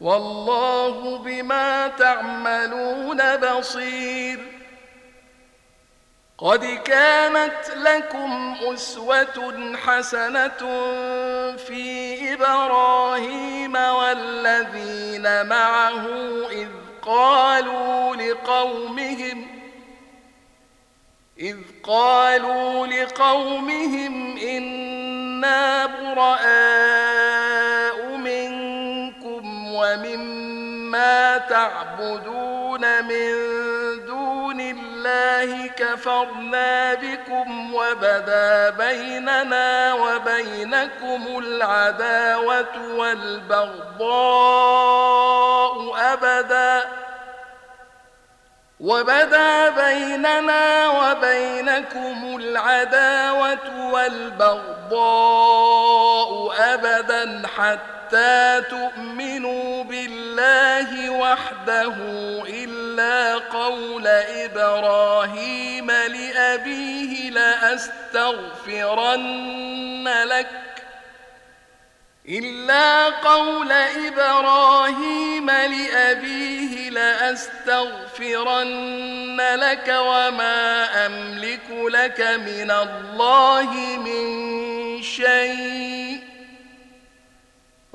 والله بما تعملون بصير. قد كانت لكم أسوة حسنة في إبراهيم والذين معه إذ قالوا لقومهم إذ قالوا لقومهم إنا منكم ومما تعبدون من دون الله كفرنا بكم وبدا بيننا وبينكم العداوة والبغضاء أبداً. وبدا بيننا وبينكم العداوة والبغضاء أبدا حتى تؤمنوا بالله وحده إلا قول إبراهيم لأبيه لأستغفرن لك إلا قول إبراهيم لأبيه لأستغفرن لك وما أملك لك من الله من شيء.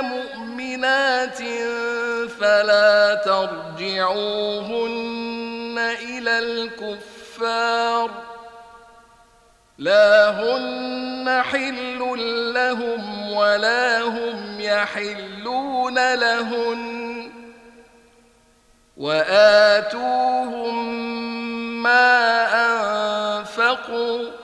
مؤمنات فلا ترجعوهن إلى الكفار. لا هن حل لهم ولا هم يحلون لهن. وآتوهم ما أنفقوا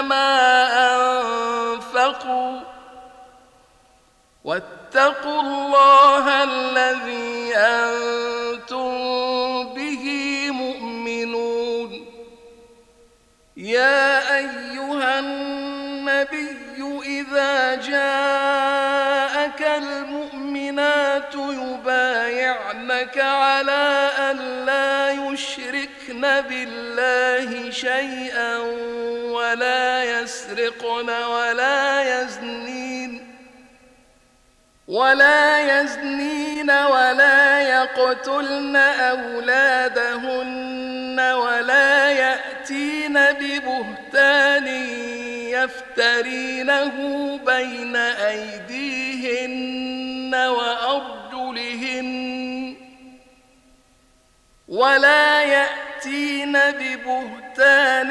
ما أنفقوا واتقوا الله الذي أنتم به يا أيها النبي إذا جاءك المؤمنات يبايعنك على أن لا يشركن بالله شيئا ولا يسرقن ولا يزنين ولا يزنين ولا يقتلن أولادهن ولا يأتين ببهتان يفترينه بين أيديهن وأرجلهن ولا يأتين ببهتان